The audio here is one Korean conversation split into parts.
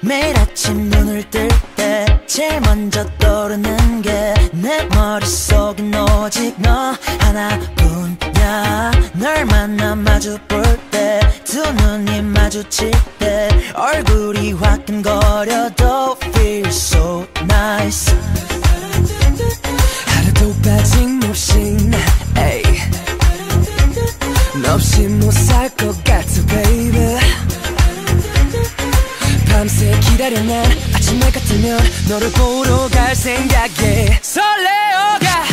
매일 아침 눈을 뜰 때 제일 먼저 떠오르는 게 내 머릿속엔 오직 너 하나뿐이야. 널 만나 마주 볼 때 두 눈이 마주칠 때 얼굴이 화끈거려도 feel 없이 못 살 것 같아 baby. 밤새 기다려 난 아침 해 같으면 너를 보러 갈 생각에 설레어가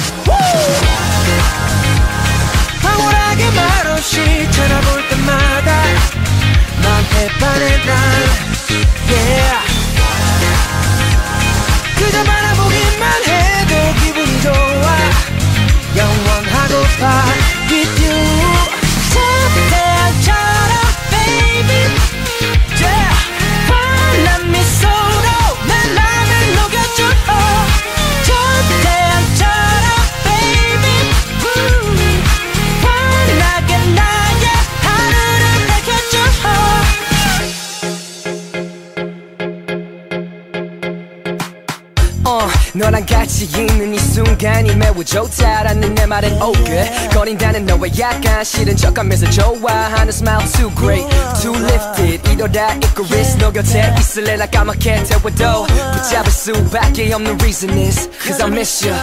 너랑 같이 있는 이 순간이 매우 좋다라는 내 말은 oh good 거린다는 너와 약간 싫은 척하면서 좋아하는 smile too great too lifted. 이러다 이끌리스 너 곁에 있을래? 나 까맣게 태워도 붙잡을 수밖에 없는 reason is cause I miss you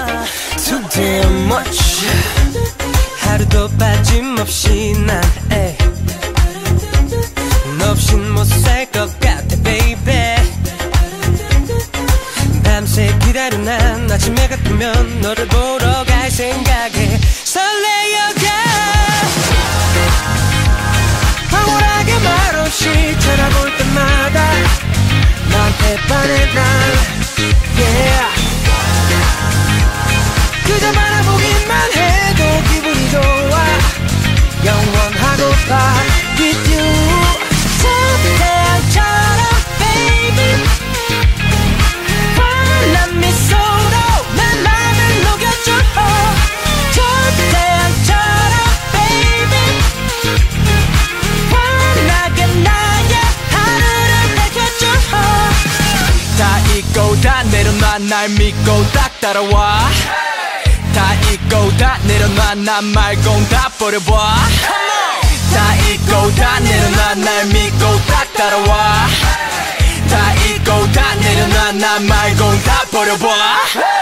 too damn much. 하루도 빠짐없이 난 에이 너 없인 못살 것 같아 baby 다려 난 아침에 같으면 너를 보러 갈 생각에 날 믿고 딱 따라와. 다 잊고 다 내려놔. 난 말고 다 버려봐. 다 잊고 다 내려놔. 날 믿고 딱 따라와. 다 잊고 다 내려놔. 난 말고 다 버려봐